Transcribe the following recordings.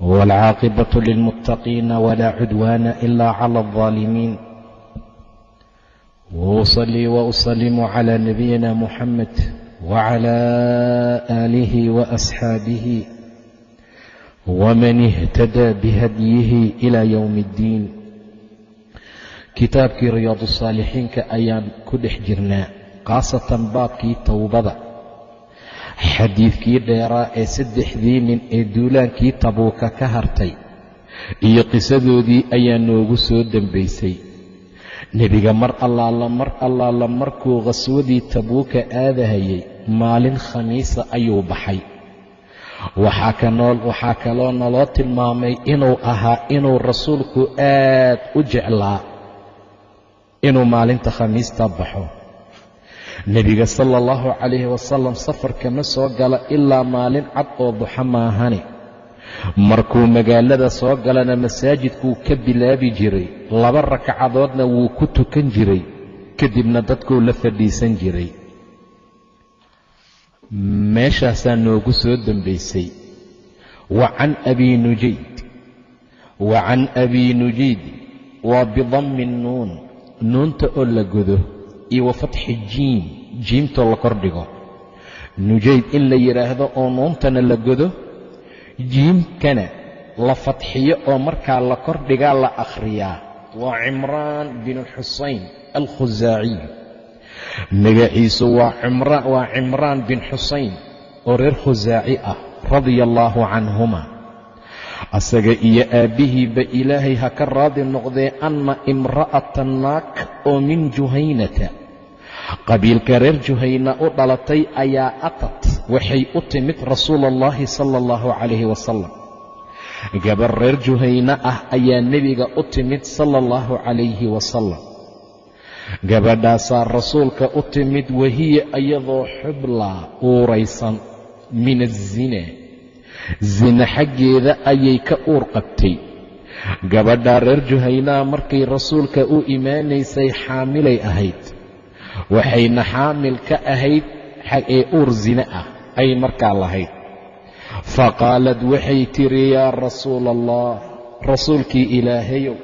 والعاقبة للمتقين ولا عدوان إلا على الظالمين وأصلي وأسلم على نبينا محمد وعلى آله وأصحابه ومن اهتدى بهديه إلى يوم الدين kitaabkii riyaadu saalixiinka ayaan ku dhex jirnaa khaasatan baabkii towbada xadiidkii dheeraa ee saddexdii nin ee duulaankii tabuuka ka hartay iyo qisadoodii ayaa noogu soo dembaysay nebiga mar allaala mar allaala markuu khaswadii tabuuka aadahayay maalin khamiisa ayuu baxay. Waxaa kaloo naloo tilmaamay inuu ahaa inuu rasuulku aad u jeclaa inuu maalinta khamiista baxo nebiga sala allahu calayhi wasalam safarkama soo gala ilaa maalin cad oo duxo maahani. Markuu magaalada soo galana masaajidkuu ka bilaabi jiray laba ragcadoodna wuu ku tukan jiray kadibna dadkuu la fadhiisan jiray. Meeshaasaa noogu soo dembaysay wa can abi nujayd. Wa can abi nujayd. Waa bidammi nnuun nuunta oo la godo iyo wa fatxi jiim jiimtoo la kordhigo nujayd in la yidhaahdo oo nuuntana la godo jiimkana la fadxiyo oo markaa la kordhigaa la akhriyaa. Waa cimraan binu xusayn alkhusaaciy magaciisu waa cimraan bin xusayn oo reer khusaaci ah radia allaahu canhuma. Asaga iyo aabbihiiba ilaahay ha ka raadi noqdee anna imra'atan naag oo min juhaynata. Qabiilka reer juhayna u dhalatay ayaa atat waxay u timid rasuula allahi sala allahu calayhi wasalam gabar reer juhayna ah ayaa nebiga u timid sala allahu calayhi wasalam gabadhaasaa rasuulka u timid wahiya iyadoo xublaa uuraysan min azina zina xaggeeda ayay ka uur qabtay gabadhaa reer juhaynaa markay rasuulka u imaanaysay xaamilay ahayd. Waxayna xaamil ka ahayd ee uur zine ah ay markaa lahayd. Fa qaalad waxay tidhi yaa rasuula allah rasuulkii ilaahayow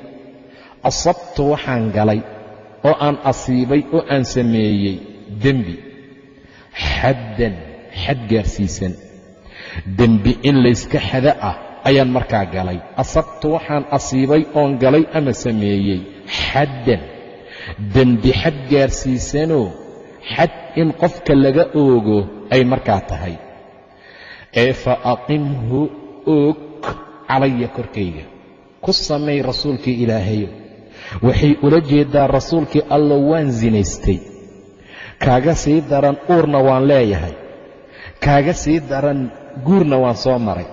asabtu waxaan galay oo aan asiibay oo aan sameeyey dembi. Xaddan xad gaarsiisan. Dembi in layska xada ah ayaan markaa galay. Asabtu waxaan asiibay oon galay ama sameeyey. Xaddan. Dembi xad gaarsiisanoo xad in qofka laga oogo ay markaa tahay. Ee fa aqimhu oog calaya korkayga. Ku samay rasuulkii ilaahayo. Waxay ula jeeddaa rasuulkii allo waan sinaystay kaaga sii daran uurna waan leeyahay. Kaaga sii daran guurna waan soo maray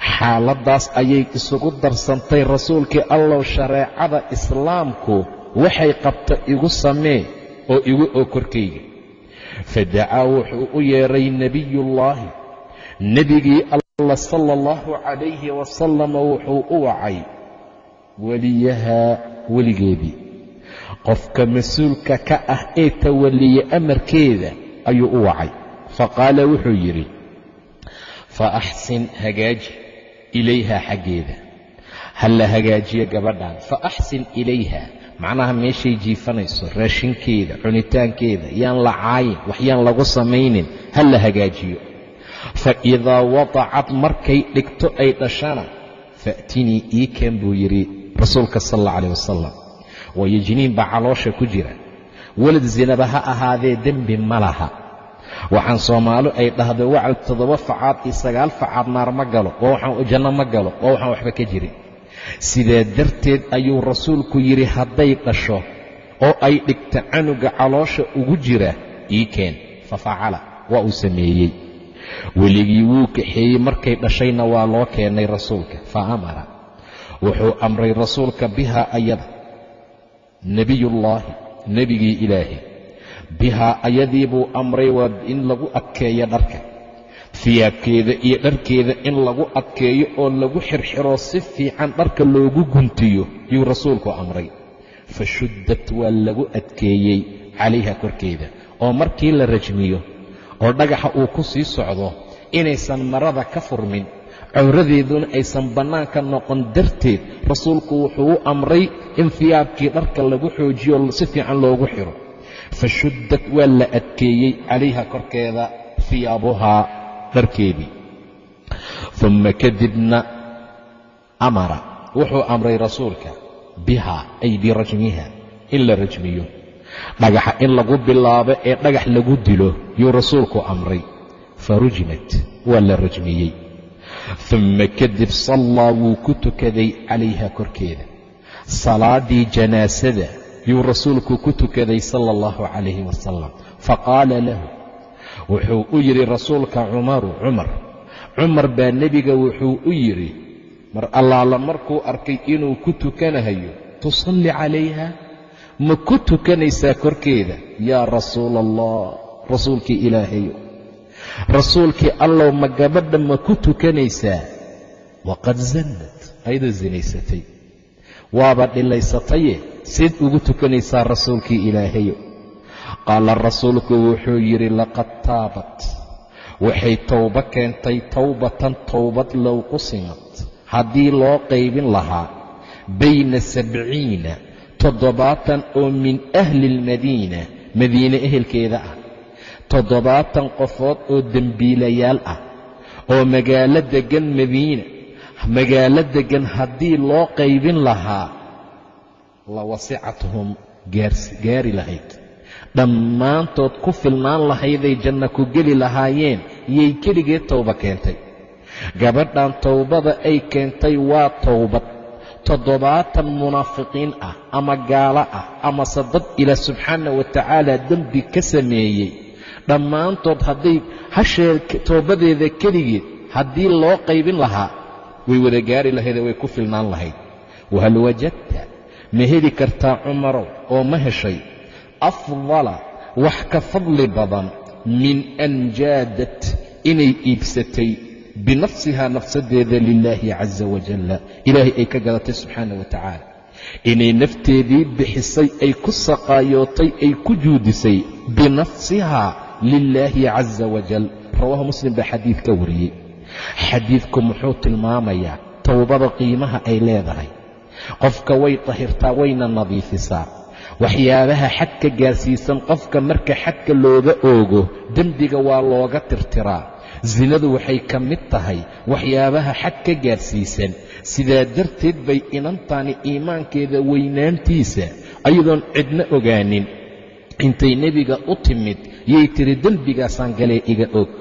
xaaladdaas ayay isugu darsantay rasuulkii allow shareecada islaamku. Waxay qabta igu samee oo igu oo korkayga fadacaa wuxuu u yeedhay nebiyullaahi nebigii alla sala allahu calayhi wasalama wuxuu u wacay weliyahaa weligeedii qofka mas'uulka ka ah ee tawalliye amarkeeda ayuu u wacay. Fa qaala wuxuu yidhi fa axsin hagaaji ilayhaa xaggeeda. Ha la hagaajiyo gabadhan fa axsin ilayha. Macnaha meeshay jiifanayso raashinkeeda cunitaankeeda yaan la caayin waxyaan lagu samaynin ha la hagaajiyo. Fa idaa wadacad markay dhigto ay dhashana fa'tinii ii keen buu yidhi rasuulka sal alla calah wasalam waayo jiniin baa caloosha ku jira. Welad sinaba ha ahaadee dembi ma laha waxaan soomaali ay dhahdo wacal toddoba facaad iyo sagaal facaad naar ma galo oo waxaan janno ma galo oo waxaan waxba ka jirin. Sidaa darteed ayuu rasuulku yidhi hadday dhasho oo ay dhigto canuga caloosha ugu jira ii keen. Fa facala waa uu sameeyey. Weligii wuu kaxeeyey markay dhashayna waa loo keenay rasuulka. Fa amara. Wuxuu amray rasuulka bihaa ayada. Nebiyullaahi nebigii ilaahay bihaa ayadii buu amray waa in lagu adkeeyo dharka. Fiyaabkeeda iyo dharkeeda in lagu adkeeyo oo lagu xirxiro si fiican dharka loogu guntiyo yuu rasuulku amray. Fa shuddat waa lagu adkeeyey calayha korkeeda oo markii la rajmiyo oo dhagaxa uu ku sii socdo inaysan marada ka furmin cawradeeduna aysan bannaanka noqon darteed rasuulku wuxuu u amray in fiyaabkii dharka lagu xoojiyo si fiican loogu xiro fa shuddat waa la adkeeyey calayha korkeeda fiyaabuhaa dharkeedii. Uma kadibna amara wuxuu amray rasuulka bihaa ay birajmiha in la rajmiyo. Dhagaxa in lagu bilaabo ee dhagax lagu dilo yuu rasuulku amray. Fa rujmat waa la rajmiyey. Uma kadib sallaa wuu ku tukaday calayha korkeeda. Salaaddii janaasada yuu rasuulku ku tukaday sala allahu calayhi wasalam faqaala lahu wuxuu u yidhi rasuulka cumaru cumar cumar baa nebiga wuxuu u yidhi mar allaala markuu arkay inuu ku tukanahayo tusalli calayha? Ma ku tukanaysaa korkeeda? Yaa rasuula allah rasuulkii ilaahayo rasuulkii allow ma gabadha ma ku tukanaysaa? Waqad zannad ayadoo sinaysatay waaba dhilaysataye seed ugu tukanaysaa rasuulkii ilaahayo qaala rasuulku wuxuu yidhi laqad taabat. Waxay towbo keentay towbatan towbad low qusimad haddii loo qaybin lahaa bayna sabciina toddobaatan oo min ahli almadiina madiine ehelkeeda ah toddobaatan qofood oo dembiilayaal ah oo magaalo deggan madiina magaalo deggan haddii loo qaybin lahaa la wasicathum gaari lahayd. Dhammaantood ku filnaan lahayday janno ku geli lahaayeen yay keligeed towba keentay. Gabadhan towbada ay keentay waa towbad. Toddobaatan munaafiqiin ah ama gaalo ah amase dad ilaah subxaana wa tacaala dembi ka sameeyey. Dhammaantood hadday hashee towbadeeda keligeed haddii loo qaybin lahaa way wada gaari lahaydee way ku filnaan lahayd. Wahal wajadta ma heli kartaa cumarow oo ma heshay? Afdala wax ka fadli badan min an jaadat inay iibsatay binafsihaa nafsadeeda lilaahi casa wajalla ilaahay ay ka gadatay subxaana wa tacaala. Inay nafteedii bixisay ay ku saqaayootay ay ku juudisay binafsihaa lilaahi casa wajal rawaahu muslim baa xadiid ka wariyey. Xadiidku muxuu tilmaamayaa towbada qiimaha ay leedahay qofka way tahirtaa wayna nadiifisaa waxyaabaha xadka gaarsiisan qofka marka xadka looga oogo dembiga waa looga tirtiraa sinadu waxay ka mid tahay waxyaabaha xad ka gaarsiisan. Sidaa darteed bay inantaani iimaankeeda weynaantiisa ayadoon cidna ogaanin. Intay nebiga u timid yay tiri dembigaasaan galee iga og.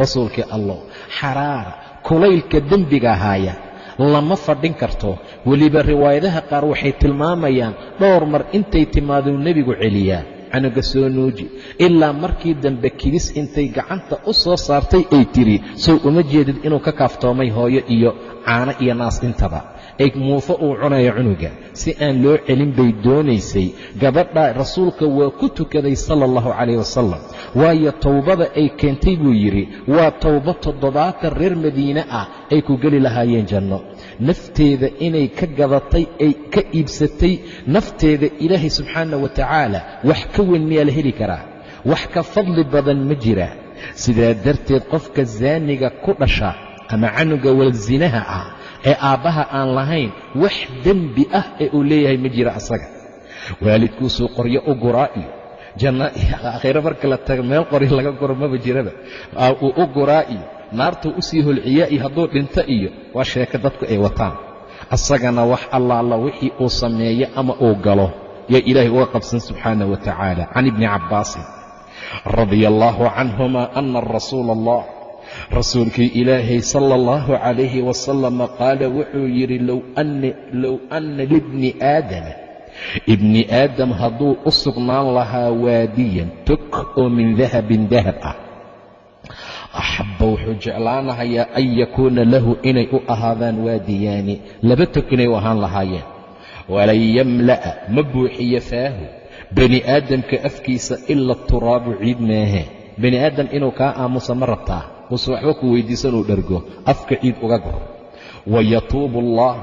Rasuulkii allah xaraara kulaylka dembiga haaya lama fadhin karto. Weliba riwaayadaha qaar waxay tilmaamayaan dhowr mar intay timaaduu nebigu celiyaa. Canuga soo nuuji. Ilaa markii dambe kidis intay gacanta u soo saartay ay tidhi sow uma jeedid inuu ka kaaftoomay hooyo iyo caano iyo naas intaba ay muufo uu cunayo cunuga. Si aan loo celin bay doonaysay. Gabadha rasuulka waa ku tukaday sala allahu calayh wasalam waayo towbada ay keentay buu yidhi waa towba toddobaatan reer madiine ah ay ku geli lahaayeen janno. Nafteeda inay ka gadatay ay ka iibsatay nafteeda ilaahay subxaana wa tacaala wax ka weyn miyaa la heli karaa. Wax ka fadli badan ma jira. Sidaa darteed qofka zaaniga ku dhasha ama canuga walsinaha ah ee aabbaha aan lahayn wax dembi ah ee uu leeyahay ma jira asaga. Waalidkuusuu qoryo u guraa iyo janna aakhiro marka la tago meel qori laga guro maba jiraba. Uu u guraa iyo naartuu u sii holciyaa iyo hadduu dhinto iyo waa sheeko dadku ay wataan. Asagana wax allaala wixii uu sameeyo ama uu galo yaa ilaahay uga qabsan subxaana wa tacaala. Can ibni cabbaasin radia allaahu canhuma ana rasuula allah rasuulkii ilaahay sala allahu calayhi wasalama qaala wuxuu yidhi low anna libni aadama. Ibni aadam hadduu u sugnaan lahaa waadiyan tog oo min dahabin dahab ah. Axabba wuxuu jeclaanahayaa an yakuuna lahu inay u ahaadaan waadiyaani. Laba tog inay u ahaan lahaayeen. Walan yamla'a ma buuxiyo faahu. Bani aadamka afkiisa ila turaabu ciid maahe. Bani aadam inuu kaa aamusa ma rabtaa uuse waxba ku weydiisanuu dhergo afka ciid uga gor wayatuubu allah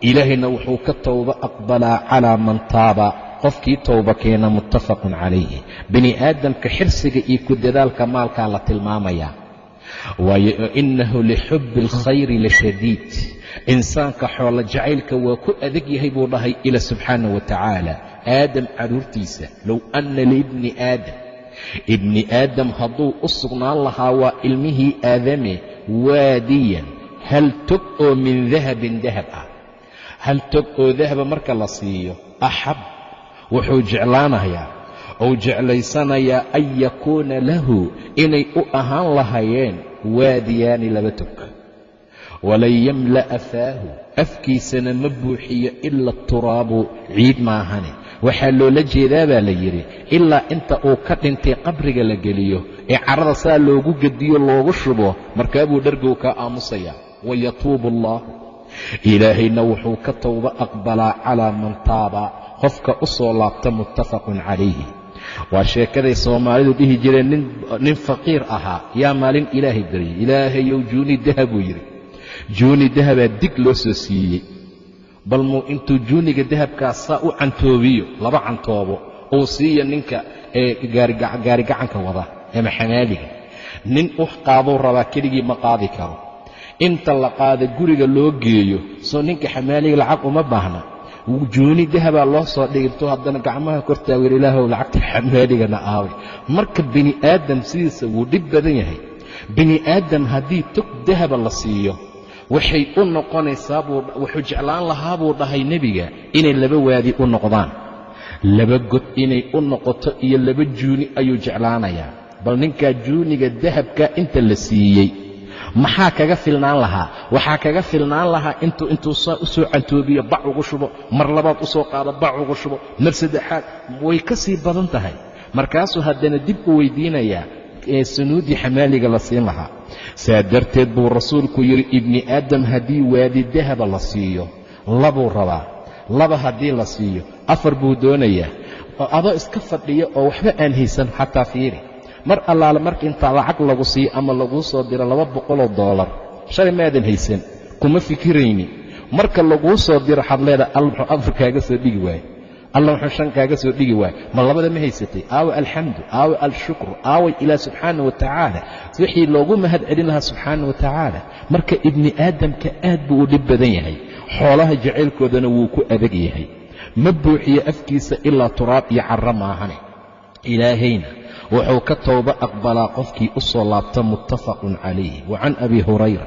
ilaahayna wuxuu ka towba aqbalaa calaa man taaba. Qofkii towba keena muttafaqun calayhi. Bani aadamka xirsiga iyo ku dadaalka maalkaa la tilmaamayaa waayo innahu lixubbi alkhayri lashadiid insaanka xoolo jacaylka waa ku adag yahay buu dhahay ila subxaana wa tacaala. Aadam carruurtiisa low anna liibni aadam ibni aadam hadduu u sugnaan lahaa waa ilmihii aadame waadiyan. Hal tog oo min dahabin dahab ah. Hal tog oo dahaba marka la siiyo axab wuxuu jeclaanayaa. Ou jeclaysanayaa an yakuuna lahu inay u ahaan lahayeen waadiyaani laba tog walan yamla'a faahu afkiisana ma buuxiyo ila turaabu ciid maahane waxaa loola jeedaa baa la yidhi ilaa inta uu ka dhintay qabriga la geliyo ee carrada saa loogu gediyo loogu shubo markaabuu dhargow kaa aamusayaa wayatuubu allah. Ilaahayna wuxuu ka towba aqbalaa calaa man taaba qofka u soo laabta muttafaqun calayhi. Waa sheekaday soomaalidu dhihi jireen nin faqiir ahaa yaa maalin ilaahay baryay ilaahayow juuni dahab buu yidhi. Juuni dahabaa dig loo soo siiyey bal muu intuu juuniga dahabkaa saa u cantoobiyo laba cantoobo uu siiya ninka ee gaarigacanka wada ama xamaaliga. Nin u qaaduu rabaa keligii ma qaadi karo. Inta la qaada guriga loo geeyo soo ninka xamaaliga lacag uma baahna. Juuni dahabaa loo soo dhigirto haddana gacmaha kortaawer ilaahow lacagta xamaaligana aaway marka bini aadam sidiisa wuu dhib badan yahay. Bini aadam haddii tog dahaba la siiyo waxay u noqonaysaa wuxuu jeclaan lahaa buu dhahay nebiga inay laba waadi u noqdaan. Laba god inay u noqoto iyo laba juuni ayuu jeclaanayaa. Bal ninkaa juuniga dahabka inta la siiyey maxaa kaga filnaan lahaa? Waxaa kaga filnaan lahaa intuu intuu saa u soo cantoobiyo bac ugu shubo mar labaad u soo qaado bac ugu shubo mar saddexaad way ka sii badan tahay. Markaasuu haddana dib u weydiinayaa ee sanuudii xamaaliga la siin lahaa. Saa darteed buu rasuulku yidhi ibni aadam haddii waadi dahaba la siiyo labuu rabaa laba haddii la siiyo. Afar buu doonayaa adoo iska fadhiya oo waxba aan haysan xataa fiiri. Mar allaale marka intaa lacag lagu siiyo ama laguu soo diro laba boqoloo doolar shalay maadan haysan kuma fikirayni. Marka laguu soo diro waxaad leedahay al muxuu afar kaaga soo dhigi waaye alla muxuu shan kaaga soo dhigi waaye ma labada ma haysatay? Aawa alxamdu aawa alshukru aaway ilaah subxaana wa tacaala. Wixii loogu mahad celin lahaa subxaana wa tacaala. Marka ibni aadamka aad buu u dhib badan yahay. Xoolaha jacaylkoodana wuu ku adag yahay. Ma buuxiyo afkiisa ilaa turaab iyo carro maahane. Ilaahayna wuxuu ka towba aqbalaa qofkii u soo laabta muttafaqun calayh wa can abi hurayra.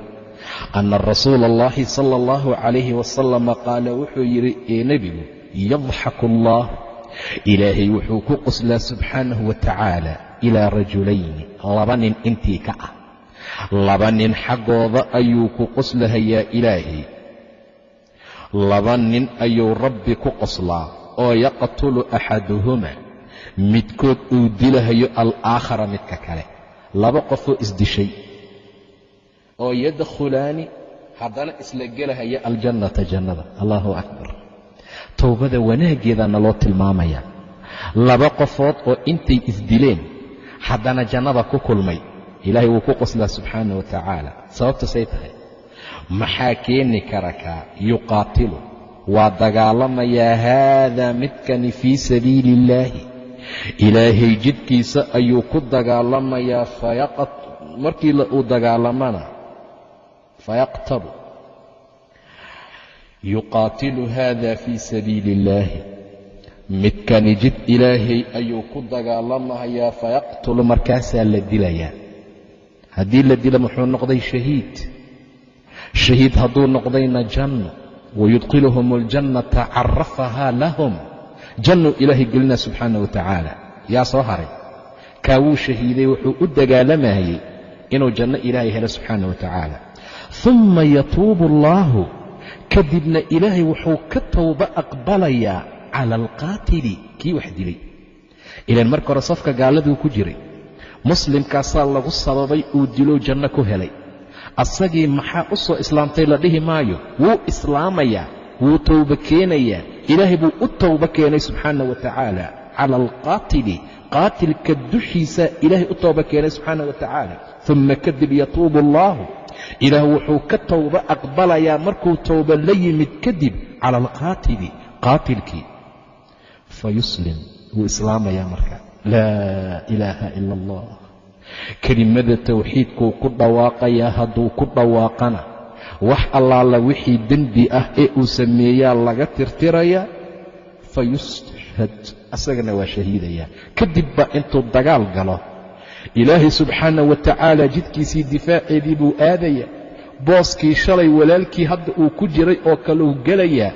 Ana rasuula allahi sala allahu calayhi wasalama qaala wuxuu yidhi ee nebigu yadxaku allah ilaahay wuxuu ku qoslaa subxaanahu wa tacaala ilaa rajulayni laba nin intii ka ah laba nin xaggooda ayuu ku qoslahayaa ilaahay laba nin ayuu rabbi ku qoslaa oo yaqtulu axaduhuma midkood uu dilahayo alaakhara midka kale laba qofoo isdishay oo yadkhulaani haddana isla gelahaya aljannata jannada allahu akbar towbada wanaaggeedaa naloo tilmaamaya. Laba qofood oo intay isdileen haddana jannada ku kulmay ilaahay wuu ku qoslaa subxaana wa tacaala. Sababtu say tahay maxaa keeni kara kaa yuqaatilu. Waa dagaalamayaa haadaa midkani fii sabiili illaahi ilaahay jidhkiisa ayuu ku dagaalamayaa markii uu dagaalamana fayaqtalu yuqaatilu haada fii sabiili illaahi midkani jid ilaahay ayuu ku dagaalamayaa fayaqtulu markaasaa la dilayaa haddii la dila muxuu noqday shahiid shahiid hadduu noqdayna janno wayudkhiluhum aljannata carafahaa lahum jannuu ilaahay gelinaa subxaana wa tacaala yaa soo haray kaa wuu shahiiday wuxuu u dagaalamayey inuu janno ilaahay helo subxaana wa tacaala humma yatuubu kadibna ilaahay wuxuu ka towba aqbalayaa cala alqaatili kii wax dilay? Ilaan marka hore safka gaaladuu ku jiray. Muslimkaasaa lagu sababay uu dilow janno ku helay. Asagii maxaa u soo islaamtay la dhihi maayo? Wuu islaamayaa wuu towba keenayaa ilaahay buu u towba keenay subxaana wa tacaala. Cala alqaatili qaatilka dushiisa ilaahay u towba keenay subxaana wa tacaala. Uma kadib yatuubu allaahu ilaah wuxuu ka towba aqbalayaa markuu towba la yimid kadib cala alqaatili qaatilkii. Fa yuslim wuu islaamayaa marka. Laa ilaaha ila allah kelimada tawxiidkuu ku dhawaaqayaa hadduu ku dhawaaqana wax allaala wixii dembi ah ee uu sameeyaa laga tirtirayaa fa yushad asagana waa shahiidayaa. Kadib baa intuu dagaal galo ilaahay subxaana wa tacaala jidkiisii difaaceedii buu aadayaa booskii shalay walaalkii hadda uu ku jiray oo kaleu gelayaa.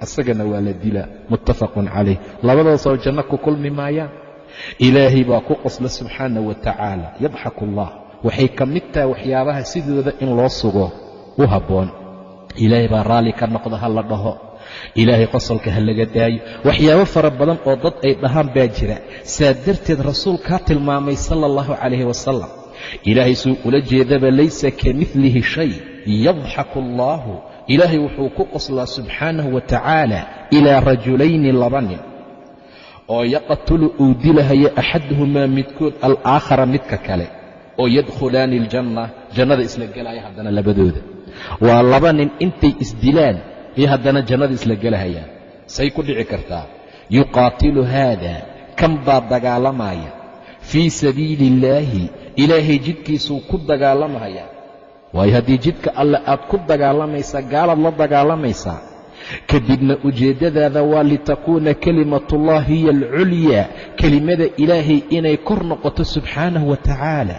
Asagana waa la dilaa. Muttafaqun calayh. Labadaasoo janno ku kulmi maayaan. Ilaahay baa ku qosla subxaana wa tacaala yadxaku allah waxay ka mid tahay waxyaabaha sidooda in loo sugo. U habboon. Ilaahay baa raalli ka noqda ha dhaho ilaahay qosolka ha laga daayo. Waxyaabo fara badan oo dad ay dhahaan baa jira. Saa darteed rasuulkaa tilmaamay sala allahu calayhi wasalam ilaahay suu ula jeedaba laysa ka midlihi shay yadxaku allaahu ilaahay wuxuu ku qoslaa subxaanahu wa tacaala ilaa rajulayni laba nin oo yaqtulu uu dilahaya axaduhumaa midkood alaakhara midka kale oo yadkhulaani aljanna jannada isla gelaya haddana labadooda. Waa laba nin intay isdilaan iyo haddana jannada isla gelahayaan say ku dhici kartaa yuqaatilu haada kan baa dagaalamaya fii sabiili illaahi ilaahay jidkiisuu ku dagaalamaya. Waayo haddii jidka alle aad ku dagaalamaysaa gaalaad la dagaalamaysaa kadibna ujeeddadaada waa litakuuna kelimatuullah hiya alculyaa kelimada ilaahay inay kor noqoto subxaanahu wa tacaala.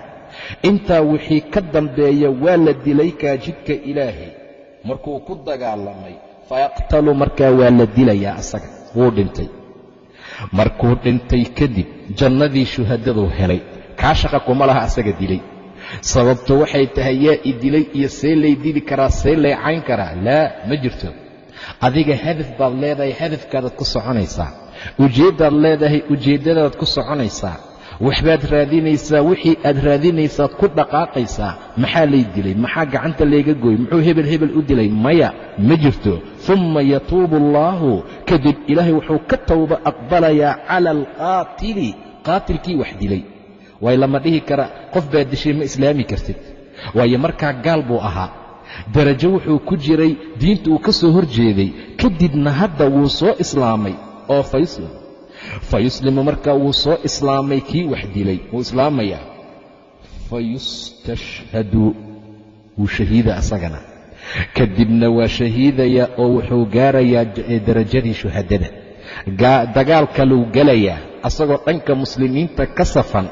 Intaa wixii ka dambeeya waa la dilay kaa jidka ilaahay markuu ku dagaalamay fayaqtalu markaa waa la dilayaa asaga. Wuu dhintay. Markuu dhintay kadib jannadii shuhadaduu helay. Kaa shaqa kuma laha asaga dilay. Sababto waxay tahay yaa i dilay iyo see lay dili karaa see lay cayn karaa? Laa ma jirto. Adiga hadaf baad leedahay hadafkaadaad ku soconaysaa. Ujeeddaad leedahay ujeeddadaad ku soconaysaa waxbaad raadinaysaa wixii aad raadinaysaad ku dhaqaaqaysaa maxaa lay dilay? Maxaa gacanta layga gooy muxuu hebel hebel u dilay? Maya ma jirto. Umma yatuubu allaahu. Kadib ilaahay wuxuu ka towba aqbalayaa cala alqaatili. Qaatilkii wax dilay. Waay lama dhihi kara. Qof baad dishay ma islaami kartid. Waayo markaa gaal buu ahaa. Darajo wuxuu ku jiray. Diinta uu ka soo hor jeeday kadibna hadda wuu soo islaamay. Oo fayuslim fa yuslimu markaa wuu soo islaamay kii wax dilay wuu islaamayaa fa yustashhadu wuu shahiida asagana kadibna waa shahiidayaa oo wuxuu gaarayaa darajadii shuhadada dagaal kaluu gelayaa asagoo dhanka muslimiinta ka safan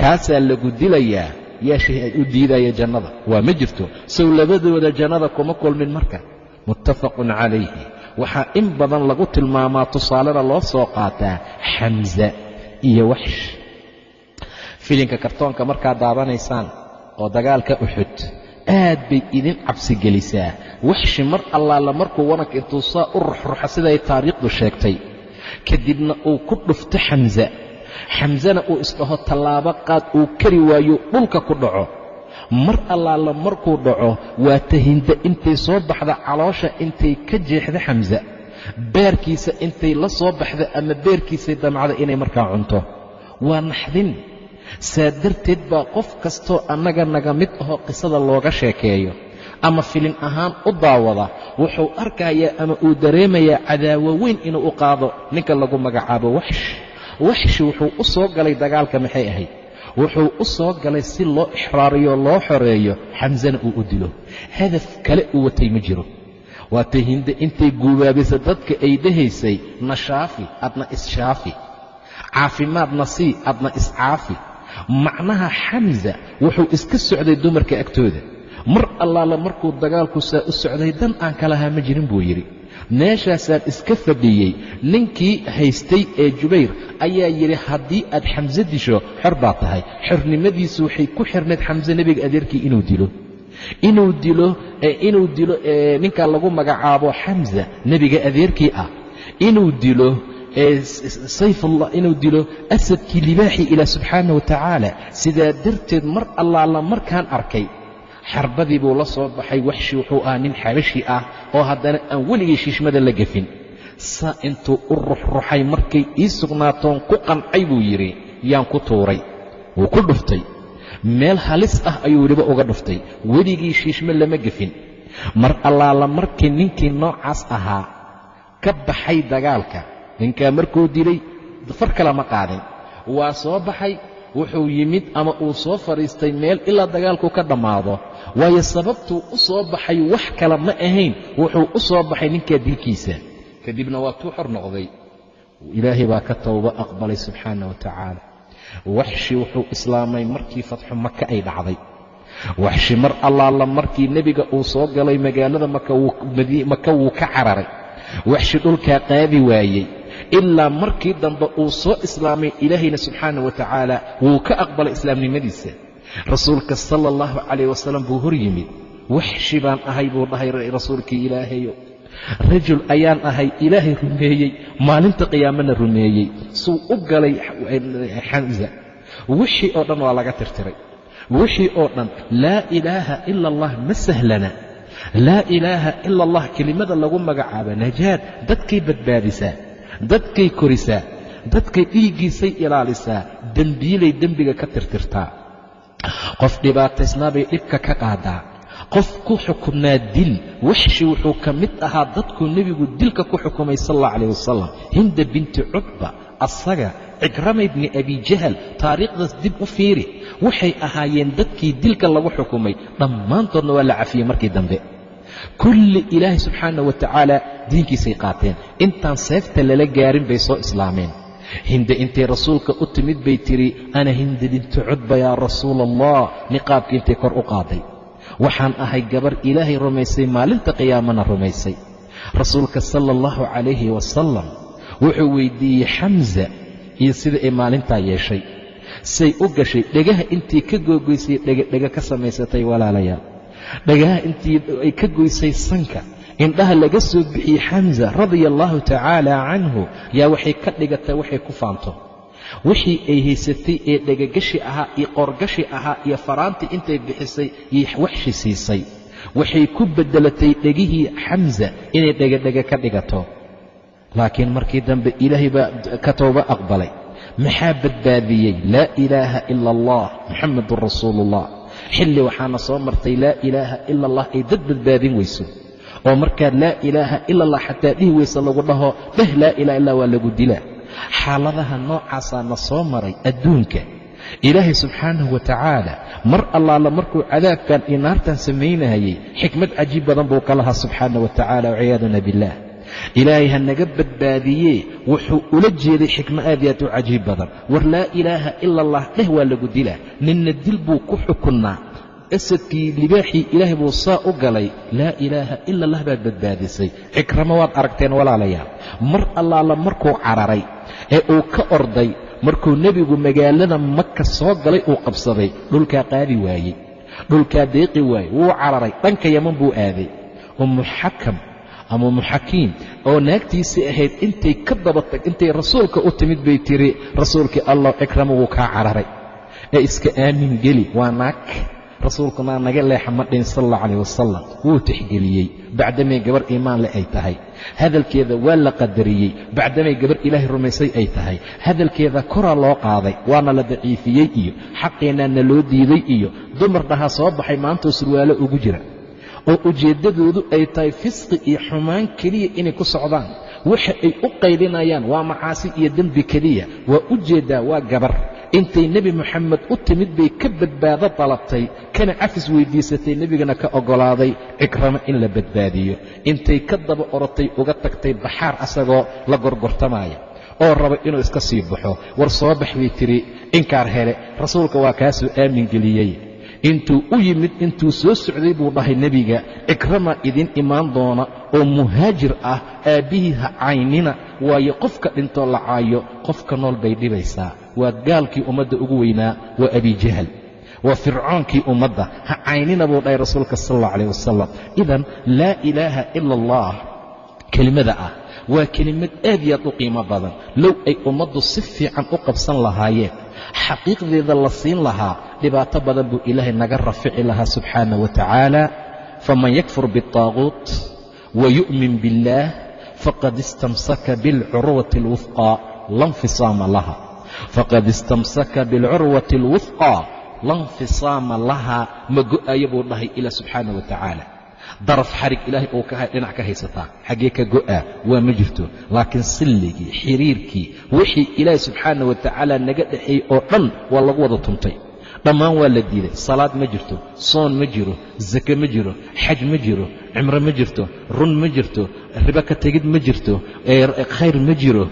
kaasaa lagu dilayaa yaa u diidaya jannada waa ma jirto sow labadooda jannada kuma kulmin marka muttafaqun calayhi waxaa in badan lagu tilmaamaa tusaalena loo soo qaataa xamza iyo waxsh filinka kartoonka markaad daabanaysaan oo dagaalka uxud aad bay idin cabsi gelisaa. Waxshi mar allaala markuu waranka intuu saa u ruxruxo siday taariikhdu sheegtay. Kadibna uu ku dhufto xamza. Xamsana uu isdhaho tallaabo qaad uu kari waayo dhulka ku dhaco mar allaala markuu dhaco waa tahinda intay soo baxda caloosha intay ka jeexda xamsa beerkiisa intay la soo baxda ama beerkiisay damcda inay markaa cunto. Waa naxdin. Saa darteed baa qof kastoo annaga naga mid ahoo qisada looga sheekeeyo ama filin ahaan u daawada wuxuu arkayaa ama uu dareemayaa cadaawo weyn inuu u qaado ninka lagu magacaabo waxsh waxshi wuxuu u soo galay dagaalka maxay ahayd wuxuu u soo galay si loo ixraariyo loo xoreeyo xamsana uu u dilo. Hadaf kale uu watay ma jiro. Waatay hinde intay guubaabisa dadka ay dhahaysay na shaafi adna isshaafi caafimaadna sii adna iscaafi macnaha xamsa wuxuu iska socday dumarka agtooda. Mar allaala markuu dagaalku saa u socday dan aan ka lahaa ma jirin buu yidhi meeshaasaan iska fadhiyey ninkii haystay ee jubayr ayaa yidhi haddii aad xamse disho xor baa tahay. Xornimadiisu waxay ku xirnayd xamse nebiga adeerkii inuu dilo. Inuu dilo inuu dilo ninka lagu magacaabo xamsa nebiga adeerkii ah. Inuu dilo sayfullah inuu dilo asadkii libaaxii ilaah subxaana wa tacaala. Sidaa darteed mar allaala markaan arkay xarbadii buu la soo baxay waxshi wuxuu ahaa nin xabashi ah oo haddana aan weligii shiishmada la gefin. Saa intuu u ruxruxay markay ii sugnaatoon ku qancay buu yidhi yaan ku tuuray. Wuu ku dhuftay. Meel halis ah ayuu weliba uga dhuftay. Weligii shiishmo lama gefin. Mar allaala markii ninkii noocaas ahaa ka baxay dagaalka ninkaa markuu dilay far kale ma qaadin waa soo baxay wuxuu yimid ama uu soo fadhiistay meel ilaa dagaalku ka dhammaado. Waayo sababtuu u soo baxay wax kale ma ahayn wuxuu u soo baxay ninkaa dilkiisa. Kadibna waa tuu xor noqday. Ilaahay baa ka towbo aqbalay subxaana wa tacaala. Waxshi wuxuu islaamay markii fatxu maka ay dhacday. Waxshi mar allaala markii nebiga uu soo galay magaalada maka wuu ka cararay. Waxshi dhulkaa qaadi waayey ilaa markii dambe uu soo islaamay ilaahayna subxaana wa tacaala wuu ka aqbalay islaamnimadiisa. Rasuulka sala allahu calayh wasalam buu hor yimid. Waxshi baan ahay buu dhahay rasuulkii ilaahayo. Rajul ayaan ahay ilaahay rumeeyey. Maalinta qiyaamana rumeeyey. Suu u galay xamsa wixii oo dhan waa laga tirtiray. Wixii oo dhan laa ilaaha ila allah ma sahlana. Laa ilaaha ila allah kelimada lagu magacaabo najaad dadkay badbaadisaa dadkay korisaa dadkay dhiiggiisay ilaalisaa dembiilay dembiga ka tirtirtaa qof dhibaataysnaabay dhibka ka qaadaa qof ku xukumnaa dil waxshi wuxuu ka mid ahaa dadkuu nebigu dilka ku xukumay sal allah calayh wasalam hinda binti cutba asaga cikrama bni abijahal taariikhdaas dib u fiiri. Waxay ahaayeen dadkii dilka lagu xukumay. Dhammaantoodna waa la cafiyey markii dambe kulli ilaahay subxaana wa tacaala diinkiisay qaateen. Intaan seefta lala gaarin bay soo islaameen. Hinde intay rasuulka u timid bay tidhi ana hinda binti cudba yaa rasuula allah niqaabkii intay kor u qaaday. Waxaan ahay gabar ilaahay rumaysay maalinta qiyaamana rumaysay. Rasuulka sala allahu calayhi wasalam wuxuu weyddiiyey xamsa iyo sida ay maalintaa yeeshay. Say u gashay dhegaha intii ka googoysay dhegadhega ka samaysatay walaalayaal dhagaha intii ay ka goysay sanka indhaha laga soo bixiyey xamsa radia allaahu tacaala canhu yaa waxay ka dhigatay waxay ku faanto. Wixii ay haysatay ee dhegagashi ahaa iyo qoorgashi ahaa iyo faraantii intay bixisay iyo waxshi siisay. Waxay ku beddelatay dhegihii xamsa inay dhegadhega ka dhigato. Laakiin markii dambe ilaahay baa ka tooba aqbalay. Maxaa badbaadiyey? Laa ilaaha ila allah muxamadun rasuuluullah xilli waxaana soo martay laa ilaaha ila allah ay dad badbaadin weyso. oo markaad laa ilaaha ila allah xataa dhihi weysa lagu dhaho dheh laa ilaha illa waa lagu dilaa xaaladaha noocaasaa na soo maray adduunka. Ilaahay subxaanahu wa tacaala mar allaala markuu cadaabkan iyo naartan samaynayay xikmad cajiib badan buu ka lahaa subxaana wa tacaala waciyaaduna billaah ilaahay ha naga badbaadiyee wuxuu ula jeeday xikmo aad iyo aad u cajiib badan war laa ilaaha ila allah dheh waa lagu dilaa ninna dil buu ku xukunnaa asadkii libaaxii ilaahay buu saa u galay laa ilaaha ila allah baad badbaadisay cikramo waad aragteen walaalayaal mar allaala markuu cararay ee uu ka orday markuu nebigu magaalada maka soo galay uu qabsaday dhulkaa qaadi waayey dhulkaa deeqi waayey wuu cararay dhanka yaman buu aaday ummu xakam ama ummu xakiim oo naagtiisii ahayd intay ka dabatag intay rasuulka u timid bay tiri rasuulkii allah cikramo wuu kaa cararay. Ee iska aamin geli waa naag. Rasuulkuna naga leexa ma dhihin sal allah calayh wasalam wuu tixgeliyey. Bacdamay gabar iimaan leh ay tahay. Hadalkeeda waa la qadariyey. Bacdamay gabar ilaahay rumaysay ay tahay. Hadalkeeda koraa loo qaaday. Waana la daciifiyey iyo xaqeenaa na loo diiday iyo dumar dhaha soo baxay maantoo surwaalo ugu jira oo ujeeddadoodu ay tahay fisqi iyo xumaan keliya inay ku socdaan. Waxa ay u qaydinayaan waa macaasi iyo dembi keliya. Waa u jeeddaa waa gabar. Intay nebi moxamed u timid bay ka badbaado dalabtay kana cafis weyddiisatay nebigana ka oggolaaday cikramo in la badbaadiyo. Intay ka daba orotay uga tagtay baxaar asagoo la gorgortamaya oo raba inuu iska sii baxo. War soo bax bay tidhi inkaar hele rasuulka waa kaasoo aamin geliyey intuu u yimid intuu soo socday buu dhahay nebiga cikrama idin imaan doona oo muhaajir ah aabbihii ha caynina waayo qofka dhintoo la caayo qofka nool bay dhibaysaa. Waa gaalkii ummadda ugu weynaa waa abijahal waa fircoonkii ummadda ha caynina buu dhahay rasuulka sal alla calah wasalam idan laa ilaaha ila allah kelimada ah waa kelimad aad iyo aad u qiimo badan. Low ay ummaddu si fiican u qabsan lahaayeen xaqiiqdeeda la siin lahaa dhibaato badan buu ilaahay naga rafici lahaa subxaana wa tacaala faman yakfur biالطaaguut wayu'min biاllaah faqad istamsaka biاlcurwati اlwufqaa la nfisaama laha faqad istamsaka biاlcurwati اlwufqaa la nfisaama lahaa ma go'ayo buu dhahay ilah subxaana wa tacaala daraf xarig ilaahay uu dhinac ka haysataa. Xaggee ka go'a waa ma jirto. Laakiin silligii xiriirkii wixii ilaahay subxaana wa tacaala naga dhexeeyey oo dhan waa lagu wada tuntay dhammaan waa la diiday. Salaad ma jirto soon ma jiro sake ma jiro xaj ma jiro cimro ma jirto run ma jirto ribo ka tegid ma jirto khayr ma jiro.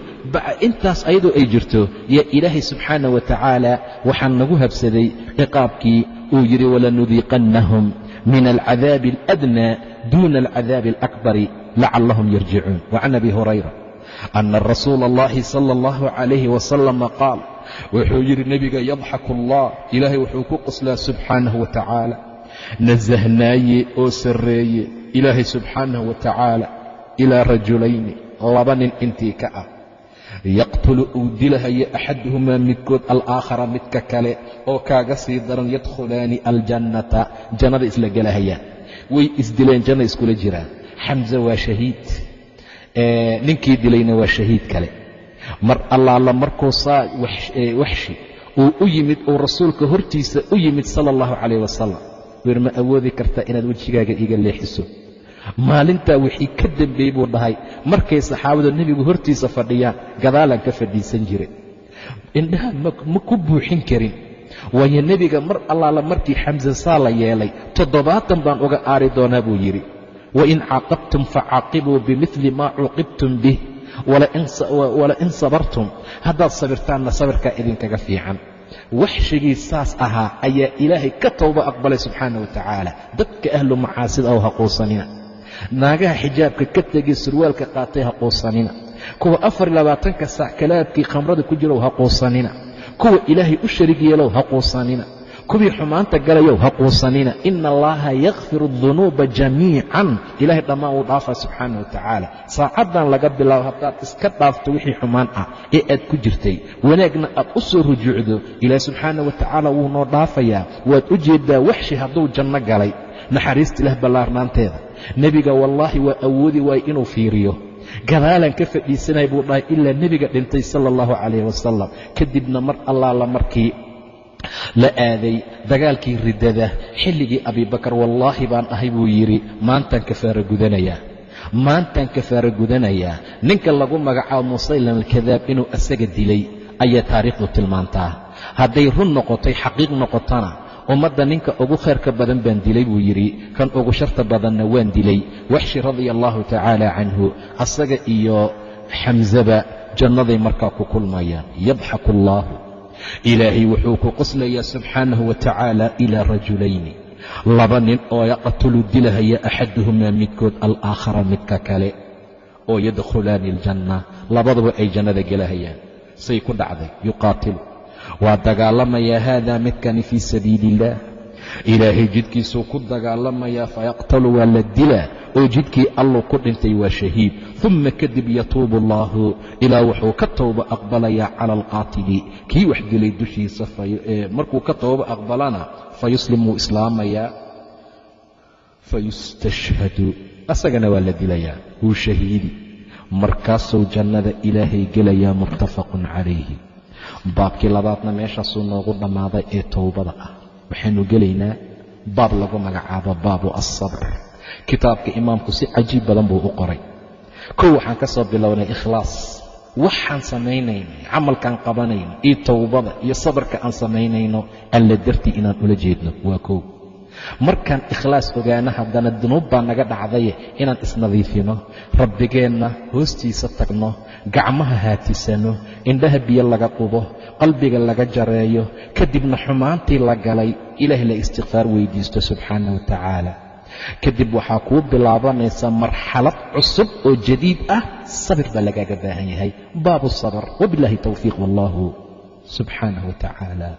Intaas ayadoo ay jirto yaa ilaahay subxaana wa tacaala waxaa nagu habsaday ciqaabkii uu yidhi walanudiiqannahum min alcadaabi aladnaa duuna alcadaabi alakbari lacallahum yarjicuun wacan abi hurayra ana rasuula allahi sala allahu calayhi wasalama qaal wuxuu yidhi nebiga yadxaku allah ilaahay wuxuu ku qoslaa subxaanahu wa tacaala nasahnaaye oo sarreeye ilaahay subxaanahu wa tacaala ilaa rajulayni laba nin intii ka ah yaqtulu uu dilahaya axaduhumaa midkood alaakhara midka kale oo kaaga sii daran yadkhulaani aljannata jannada isla gelahayaan way isdileen janna iskula jiraan xamse waa shahiid. Ninkii dilayna waa shahiid kale. Mar allaala markuu saa waxshi uu u yimid uu rasuulka hortiisa u yimid sala allahu calayh wasalam weer ma awoodi kartaa inaad wejigaaga iga leexiso maalintaa wixii ka dembeeyey buu dhahay. Markay saxaabadu nebigu hortiisa fadhiyaan gadaalaan ka fadhiisan jiray. Indhaha ma ku buuxin karin. Waayo nebiga mar allaala markii xamse saa la yeelay toddobaatan baan uga aari doonaa buu yidhi wain caaqabtum facaaqibuu bimidli maa cuuqibtum bih. Walain sabartum haddaad sabirtaanna sabirkaa idinkaga fiican. Waxshigii saas ahaa ayaa ilaahay ka towba aqbalay subxaana wa tacaala. Dadka ahlu macaasida ow ha quusanina naagaha xijaabka ka tegay surwaalka qaatay ha quusanina. Kuwa afar labaatanka saac kalaabkii khamrada ku jirow ha quusanina. Kuwa ilaahay u sharig yeelow ha quusanina. Kuwii xumaanta galayow ha quusanina. Ina allaha yakfiru dunuuba jamiican. Ilaahay dhammaan wuu dhaafaa subxaana wa tacaala. Saacaddan laga bilaabo haddaad iska dhaafto wixii xumaan ah ee aad ku jirtay wanaagna aad u soo rujuucdo ilaahi subxaana wa tacaala wuu noo dhaafayaa. Waad u jeeddaa waxshi hadduu janno galay. Naxariista ilaah ballaarnaanteeda nebiga wallaahi waa awoodi waaye inuu fiiriyo. Gadaalan ka fadhiisanaya buu dhahay ilaa nebiga dhintay sala allahu calayh wasalam kadibna mar allaala markii la aaday dagaalkii riddada xilligii abibakar wallaahi baan ahay buu yidhi maantaan kafaara gudanayaa maantaan kafaara gudanayaa ninka lagu magacaabo musaylam alkadaab inuu asaga dilay ayaa taariikhdu tilmaantaa. Hadday run noqotay xaqiiq noqotona ummadda ninka ugu khayrka badan baan dilay buu yidhi kan ugu sharta badanna waan dilay. Waxshi radia allaahu tacaala canhu asaga iyo xamsaba jannaday markaa ku kulmayaan. Yadxaku allaahu ilaahay wuxuu ku qoslayaa subxaanahu wa tacaala ilaa rajulayni. Laba nin oo yaqtulu dilahaya axaduhumaa midkood alaakhara midka kale oo yadkhulaani aljanna. Labadaba ay jannada gelahayaan. Say ku dhacday yuqaatilu waa dagaalamayaa haadaa midkani fii sabiili illaah ilaahay jidkiisuu ku dagaalamayaa fayaqtalu waa la dilaa oo jidkii alluu ku dhintay waa shahiid. Uma kadib yatuubu allaahu ilaa wuxuu ka towba aqbalayaa cala alqaatili kii wax dilay dushiisa markuu ka towba aqbalana fayuslim wuu islaamayaa fayustashhadu asagana waa la dilayaa wuu shahiidi. Markaasuu jannada ilaahay gelayaa muttafaqun calayhi baabkii labaadna meeshaasuu noogu dhammaaday ee towbada ah. Waxaynu gelaynaa baab lagu magacaabo baabu alsabr kitaabka imaamku si cajiib badan buu u qoray. Kow waxaan ka soo bilownay ikhlaas. Waxaan samaynayno camalkaan qabanayno iyo towbada iyo sabarka aan samaynayno alla dartii inaan ula jeedno. Waa kow markaan ikhlaas ogaano haddana dunuub baa naga dhacdaye inaan isnadiifino rabbigeenna hoostiisa tagno gacmaha haatisano indhaha biyo laga qubo qalbiga laga jareeyo kadibna xumaantii la galay ilaah la istikfaar weydiisto subxaana wa tacaala. Kadib waxaa kuu bilaabanaysa marxalad cusub oo jadiid ah sabir baa lagaaga baahan yahay. Baabu sabr wabiاllahi towfiiq wallahu subxaanaه wa tacaala